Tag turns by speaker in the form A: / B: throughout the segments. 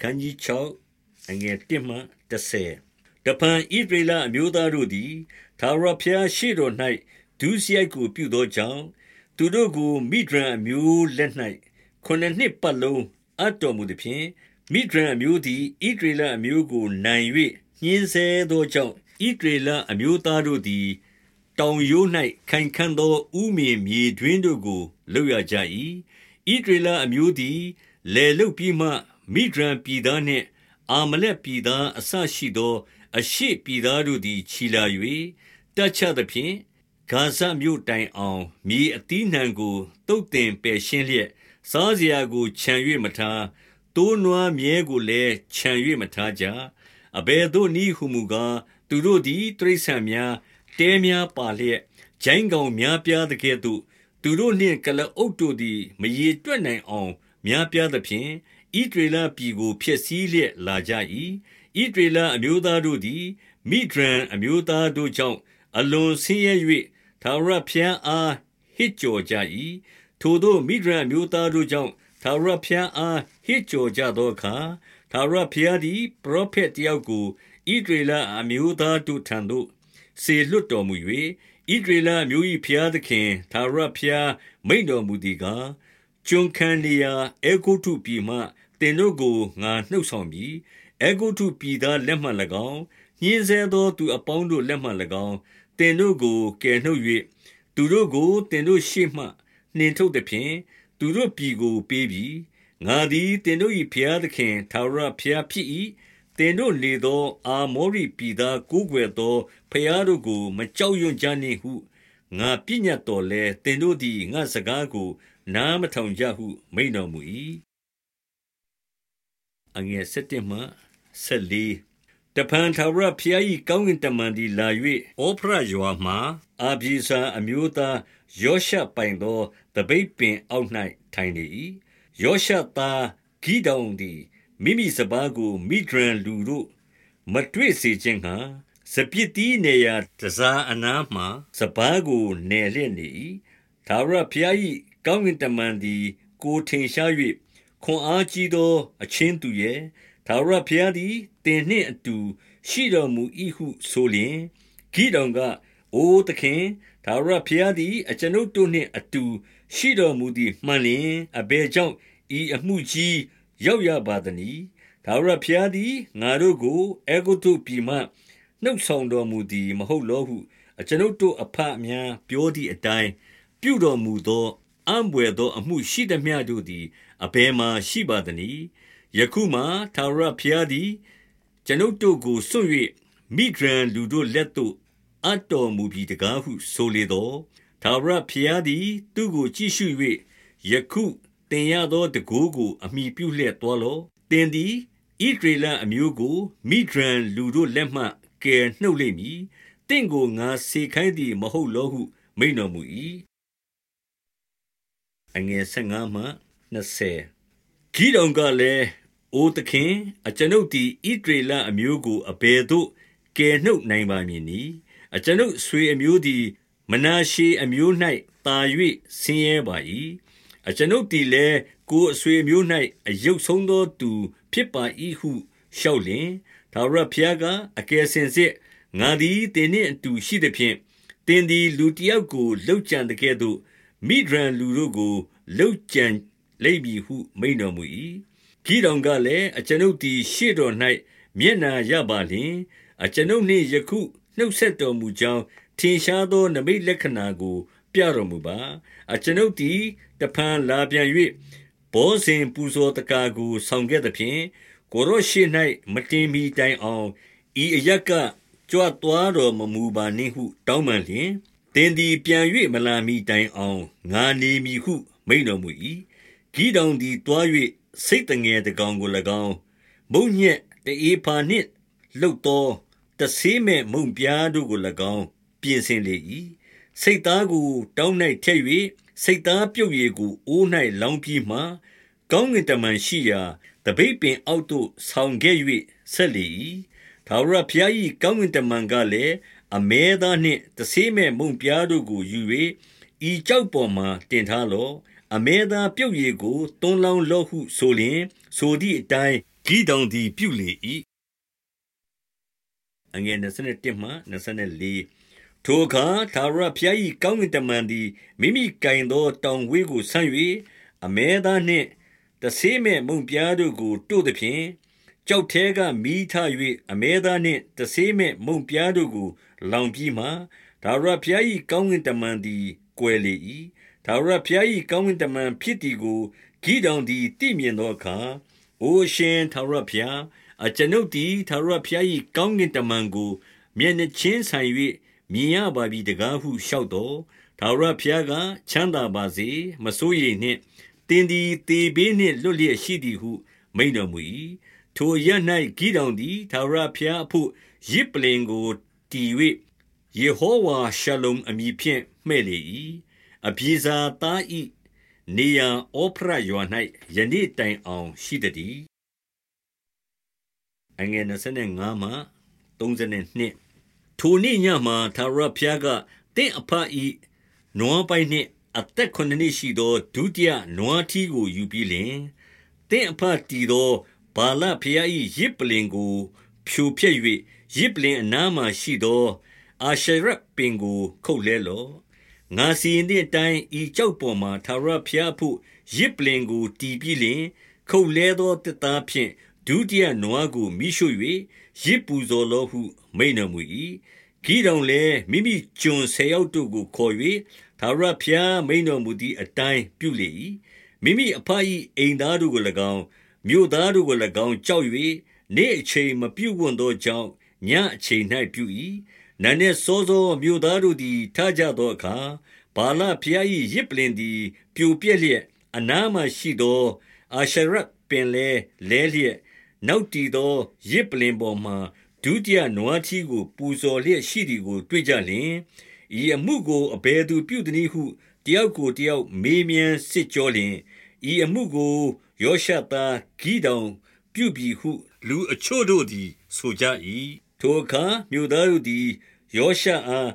A: ခန်းကြီး6အငယ်1မှ30တပန်ဣဒရေလအမျိုးသားတို့သည်သာရဖျားရှိတော်၌ဒုစရိုက်ကိုပြုသောကြောင့်သူတို့ကိုမိဒရန်အမျိုးလက်၌ခုနှစ်နှစ်ပတ်လုံးအပ်တော်မူသည်ဖြင့်မိဒရန်အမျိုးသည်ဣဒရေလအမျိုးကိုနိုင်၍ညှင်းဆဲသောကြောင့်ဣဒရေလအမျိုးသားတို့သည်တောင်ရိုး၌ခိုင်ခံ့သောဥမင်မြေတွင်တို့ကိုလုပ်ရကြ၏ဣဒရေလအမျိုးသည်လေလုတ်ပြီးမှ မိဒရန်ပြည်သားနှင့် အာမလက်ပြည်သားအဆရှိသော အရှိပြည်သားတို့သည်ခြီလာ၍တက်ချသဖြင့်ဂါဇမြို့တိုင်အောင် မြေအသီးနှံကိုတုတ်တင်ပယ်ရှင်းလျက် စားစရာကိုခြံ၍မထားတိုးနွားမြဲကိုလည်း ခြံ၍မထားကြ အဘယ်သို့နည်းဟုမူကား သူတို့သည် တိရစ္ဆာန်များ တဲများပါလျက်ဂျိုင်းကောင်များပြားသကဲ့သို့ သူတို့နှင့်ကလအုပ်တို့သည် မရေတွက်နိုင်အောင် များပြားသဖြင့် ဣဒရေလပြည်ကိုဖျက်ဆီးလျက်လာကြ၏ဣဒရေလအမျိုးသားတို့သည်မိဒရန်အမျိုးသားတို့ကြောင့်အလွန်ဆင်းရဲ၍သာရဖျံအားဟစ်ကြော်ကြ၏ထိုတို့မိဒရန်အမျိုးသားတို့ကြောင့်သာရဖျံအားဟစ်ကြော်ကြသောအခါသာရဖျားသည်ပရောဖက်တယောက်ကိုဣဒရေလအမျိုးသားတို့ထံသို့စေလွတ်တော်မူ၍ဣဒရေလမျိုး၏ဖျားသခင်သာရဖျားမိန်တော်မူသည်ကား ကျွန်ခံနေရာအေဂုတုပြည်မှတင်တို့ကိုငါနှုတ်ဆောင်ပြီးအေဂုတုပြည်သားလက်မှ၎င်းညင်းဆဲသောသူအပေါင်းတို့လက်မှ၎င်းတင်တို့ကိုကယ်နှုတ်၍သူတို့ကိုတင်တို့ရှေ့မှနှင်ထုတ်သည်ဖြင့်သူတို့ပြည်ကိုပေးပြီးငါသည်တင်တို့၏ဖျားသခင်သာရဖျားဖြစ်၏တင်တို့နေသော အာမောရိပြည်သားကိုးကွယ်သောဖျားတို့ကို မကြောက်ရွံ့ကြနှင့်ဟုငါပြညတ်တော်လဲတင်တို့သည်ငါစကားကို နားမထောင်ကြဟု မိန်တော်မူ၏အငယ်7မှ14တပန်ထာဝရဖျား၏ကောင်းကင်တမန်သည်လာ၍ဩဖရရွာမှအာဘီဇာအမျိုးသားယောရှပိုင်သောတပိတ်ပင်အောက်၌ထိုင်နေ၏ယောရှသားဂိဒေါန်သည်မိမိစပါးကိုမိဒရန်လူတို့မတွေ့စေခြင်းဟံစပစ်တီးနေရာတစားအနားမှစပားကိုနယ်လျက်နေ၏သာရဖျား၏ ကောင်းကင်တမန်သည် ကိုထင်ရှား၍ခွန်အားကြီးသော အချင်းသူရဲ့သာရဖျားသည်တင်နှင့်အတူ ရှိတော်မူ၏ဟုဆိုလျင်ဂိတောင်ကအိုသခင်သာရဖျားသည် အကျွန်ုပ်တို့နှင့်အတူ ရှိတော်မူသည်မှန်လျင်အဘယ်ကြောင့်ဤအမှုကြီးရောက်ရပါသနည်းဒါဝရဖျားသည်ငါတို့ကိုအေဂုတုပြည်မှနှုတ်ဆောင်တော်မူသည် မဟုတ်လောဟု အကျွန်ုပ်တို့အဖအများပြောသည့်အတိုင်းပြုတော်မူသော အံပွေသောအမှုရှိသမျှတို့သည်အဘယ်မှရှိပါသနည်းယခုမှသာရဖျားသည်ကျွန်ုပ်တို့ကိုစွန့်၍မိဒရန်လူတို့လက်သို့အတော်မူပြီးတကားဟုဆိုလေသောသာရဖျားသည် သူကိုကြည့်ရှု၍ယခုတင်ရသောတကိုးကိုအမိပြုလျက်တော်လောတင်သည်ဣဒရေလအမျိုးကိုမိဒရန်လူတို့လက်မှကယ်နှုတ်လိမ့်မည်တင့်ကိုငါစေခိုင်းသည်မဟုတ်လောဟုမိန်တော်မူ၏ အငယ်15မှ20ဂိဒေါန်ကလည်းအိုသခင်အကျွန်ုပ်သည်ဣဒရေလအမျိုးကိုအဘယ်သို့ကယ်နှုတ်နိုင်ပါမည်နည်းအကျွန်ုပ်ဆွေအမျိုးသည် မနာရှေအမျိုး၌တာ၍ဆင်းရဲပါ၏အကျွန်ုပ်သည်လည်းကိုယ်အဆွေမျိုး၌အယုတ်ဆုံးသောသူ ဖြစ်ပါ၏ဟုလျှောက်လျင်သာရဖျားကအကယ်စင်စစ်ငါသည်တင်းနှင့်အတူရှိသည်ဖြင့်တင်းသည်လူတယောက်ကိုလှုပ်ကြံတဲ့ကဲ့သို့ မိဒရန်လူတို့ကိုလှုပ်ကြံလိမ့်မည်ဟု မိန်တော်မူ၏ဂိတောင်ကလည်းအကျွန်ုပ်သည်ရှေ့တော်၌မျက်နာရပါလျင်အကျွန်ုပ်နှင့်ယခုနှုတ်ဆက်တော်မူကြောင်းထင်ရှားသောနမိတ်လက္ခဏာကို ပြတော်မူပါအကျွန်ုပ်သည်တဖန်လာပြန်၍ဘောဇင်ပူဇော်တကာကို ဆောင်ခဲ့သဖြင့်ကိုရောရှိ၌မတင်မီတိုင်အောင်ဤအရက်ကကြွသွားတော်မမူပါနှင့်ဟု တောင်းပန်လျင် တင်သည်ပြန်၍မလာမီတိုင်အောင်ငါနေမည်ဟု မိန်တော်မူ၏ဂီတောင်သည်တွား၍စိတ်တငယ်တကောင်ကို၎င်းမုံညက်တေဖာနှင့်လှုပ်သောတဆေးမဲ့မုံပြားတို့ကို၎င်း ပြင်ဆင်လေ၏စိတ်သားကိုတောင်း၌ထည့်၍စိတ်သားပြုတ်ရည်ကိုအိုး၌လောင်းပြီးမှကောင်းကင်တမန်ရှိရာတပိတ်ပင်အောက်သို့ဆောင်ခဲ့၍ဆက်လေ၏သာဝရဖျား၏ကောင်းကင်တမန်ကလည်း အမဲသားနှင့်တဆေးမဲ့မုံပြားတို့ကိုယူ၍ဤကြောက်ပေါ်မှတင်ထားလော့အမဲသားပြုတ်ရည်ကိုတွန်းလောင်းလော့ဟုဆိုလျင်ဆိုသည့်အတိုင်းထဂိဒေါင်သည်ပြုလေ၏အငယ်21မှ24ထိုအခါသာရဖျား၏ကောင်းကင်တမန်သည်မိမိကင်သောတောင်ဝေးကိုဆန့်၍အမဲသားနှင့်တဆေးမဲ့မုံပြားတို့ကိုတို့သည်ဖြင့် ကြောက်ထဲကမိထ၍အမဲသားနှင့်တဆေးမဲ့မုံပြားတို့ကို လောင်ပြီးမှဒါရဖျား၏ကောင်းကင်တမန်သည်ကွယ်လေ၏ဒါရဖျား၏ကောင်းကင်တမန်ဖြစ်သည်ကိုဂိဒေါန်သည်သိမြင်သောအခါအိုရှင်သာရဖျားအကျွန်ုပ်သည်သာရဖျား၏ကောင်းကင်တမန်ကို မျက်နှချင်းဆိုင်၍မြင်ရပါပြီတကားဟုလျှောက်တော်သာရဖျားကချမ်းသာပါစေမစိုးရိမ်နှင့်တင်းသည်တေဘေးနှင့်လွတ်လျက်ရှိသည်ဟုမိန်တော်မူ၏ ထိုရ၌ဂိဒေါန်သည်သာရဖျားအဖို့ရစ်ပလင်ကိုတီ၍ယေဟောဝါရှလုံအမည်ဖြင့်မှဲ့လေ၏အပြေစာသားဤနေရန်ဩဖရရွာ၌ယနေ့တိုင်အောင်ရှိသည်အငယ်25မှ32ထိုနေ့ညမှာသာရဖျားကတင့်အဖဤနွားပိုင်နှင့်အသက်ခုနှစ်နှစ်ရှိသောဒုတိယနွားထီးကိုယူပြီးလင်တင့်အဖတည်သော ဘာလဖျားဤရစ်ပလင်ကို ဖြိုဖျက်၍ရစ်ပလင်အနားမှရှိသောအာရှရပင်ကို ခုတ်လဲလော့ငါစီရင်တဲ့အတိုင်းဤကြောက်ပေါ်မှာသာရဖျားဖို့ရစ်ပလင်ကိုတီးပြီးလင် ခုတ်လဲသောတစ်သားဖြင့်ဒုတိယနွားကိုမိရှု၍ရစ်ပူဇော်လောဟု မိန်တော်မူ၏ဂိတောင်လည်းမိမိကျွန်ဆယ်ယောက်တို့ကိုခေါ်၍သာရဖျားမိန်တော်မူသည့်အတိုင်းပြုလေ၏မိမိအဖအ၏အိမ်သားတို့ကို၎င်း မြို့သားတို့ကို၎င်းကြောက်၍နေ့အချိန်မပြုတ်ဝွန်သောကြောင့်ညအချိန်၌ပြု၏နန်းနှင့်စောစောမြို့သားတို့သည်ထကြသောအခါဘာလဖျား၏ရစ်ပလင်သည်ပြိုပြက်လျက်အနားမှရှိသောအာရှရတ်ပင်လဲလဲလျက်နောက်တည်သောရစ်ပလင်ပေါ်မှဒုတိယနွားထီးကို ပူဇော်လျက်ရှိသည်ကို တွေ့ကြလျင်ဤအမှုကိုအဘယ်သူပြုသည်နည်းဟုတယောက်ကိုတယောက်မေးမြန်းစစ်ကြောလျင်ဤအမှုကို ယောရှသားဂိဒေါင်ပြုပြီဟု လူအချို့တို့သည် ဆိုကြ၏ထိုအခါမြို့သားတို့သည်ယောရှအား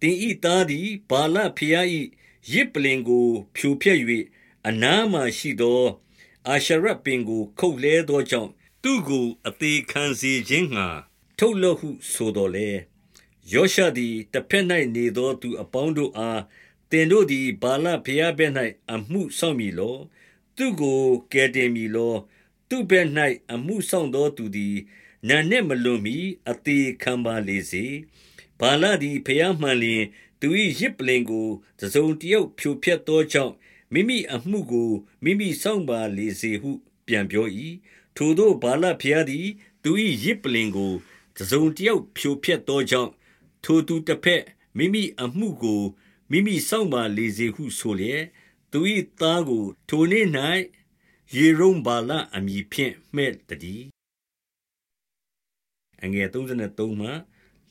A: တင်ဤသားသည်ဘာလဖျား၏ရစ်ပလင်ကို ဖြိုဖျက်၍အနားမှရှိသောအာရှရပင်ကို ခုတ်လဲသောကြောင့်သူ့ကိုအသေးခံစေခြင်းငှာထုတ်လော့ဟုဆိုတော်လေယောရှသည်တစ်ဖက်၌နေသောသူအပေါင်းတို့အားတင်တို့သည်ဘာလဖျားဘက်၌အမှုဆောင်မည်လော သူကိုကယ်တင်မည်လော သူဘက်၌အမှုဆောင်သောသူသည်နာနှင့်မလွန်မီအသေးခံပါလေစေဘာလသည်ဖျားမှန်လျင် သူ၏ရစ်ပလင်ကိုသစုံတယောက်ဖြိုဖျက်သောကြောင့်မိမိအမှုကိုမိမိဆောင်ပါလေစေဟု ပြန်ပြော၏ထိုသောဘာလဖျားသည်သူ၏ရစ်ပလင်ကိုတစုံတယောက်ဖြိုဖျက်သောကြောင့်ထိုသူတစ်ဖက်မိမိအမှုကိုမိမိစောင့်ပါလေစေဟုဆိုလျက် သူ၏သားကို ထိုနေ့၌ယေရုံဘာလအမည်ဖြင့်မှဲ့တည်းအငယ်33မှ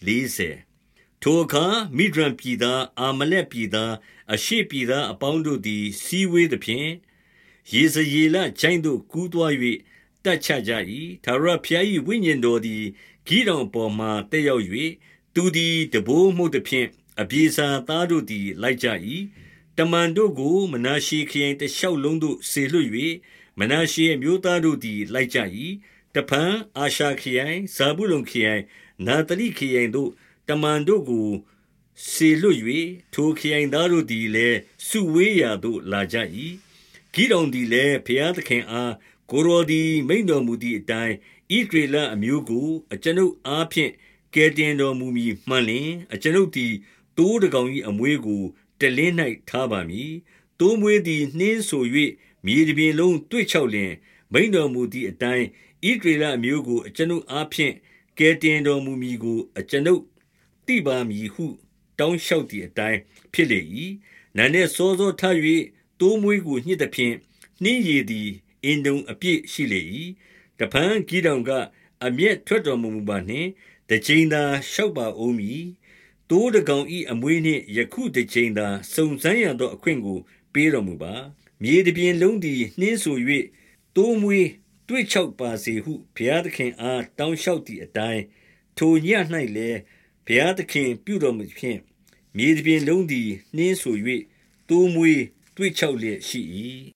A: 40ထိုအခါမိဒရန်ပြည်သားအာမလက်ပြည်သားအရှိပြည်သားအပေါင်းတို့သည် စီဝေးသဖြင့်ယေဇယေလချိုင်းတို့ကူးသွား၍တက်ချကြ၏သာရဖျား၏ဝိညာဉ်တော်သည်ဂိတောင်ပေါ်မှတက်ရောက်၍သူသည်တဘိုးမှုသည်ဖြင့်အပြေစာသားတို့သည်လိုက်ကြ၏ တမန်တို့ကို မနာရှေခရင်တလျှောက်လုံးသို့ဆေလွတ်၍မနာရှေအမျိုးသားတို့သည် လိုက်ကြ၏တဖန်အာရှာခရိုင်ဇာဘူးလုံခရိုင်နာတလိခရိုင်တို့တမန်တို့ကိုဆေလွတ်၍ထိုခရိုင်သားတို့သည်လည်းစုဝေးရာသို့လာကြ၏ဂိတောင်သည်လည်းဘုရားသခင်အားကိုရောသည်မိန်တော်မူသည့်အတိုင်းဣဒရေလအမျိုးကိုအကျွန်ုပ်အားဖြင့်ကယ်တင်တော်မူမည်မှန်လျင်အကျွန်ုပ်သည်တိုးတကောင်၏အမွေးကို တလင်း၌ထားပါမည်တိုးမွေးသည်နှင်းဆို၍မြေတပြင်လုံးတွေ့ချောက်လျင်မိန်တော်မူသည့်အတိုင်းဣဒရေလအမျိုးကိုအကျွန်ုပ်အားဖြင့်ကယ်တင်တော်မူမည်ကိုအကျွန်ုပ်သိပါမည်ဟု တောင်းလျှောက်သည့်အတိုင်းဖြစ်လေ၏နာနဲ့စောစောထ၍တိုးမွေးကိုညှစ်သည်ဖြင့်နှင်းရည်သည်အင်တုံအပြည့်ရှိလေ၏တပန်းကြီးတောင်ကအမျက်ထွက်တော်မမူပါနှင့်တချိန်သာလျှောက်ပါဦးမည် တိုးတကောင်ဤအမွေးနှင့် ယခုတချိန်သာ စုံစမ်းရသောအခွင့်ကို ပေးတော်မူပါ မြေတပြင်လုံးသည် နှင်းဆူ၍တိုးမွေးတွေ့ချောက်ပါစေဟု ဘုရားသခင်အား တောင်းလျှောက်သည့်အတိုင်း ထိုည၌လည်း ဘုရားသခင်ပြုတော်မူဖြင့် မြေတပြင်လုံးသည် နှင်းဆူ၍တိုးမွေးတွေ့ချောက်လျက်ရှိ၏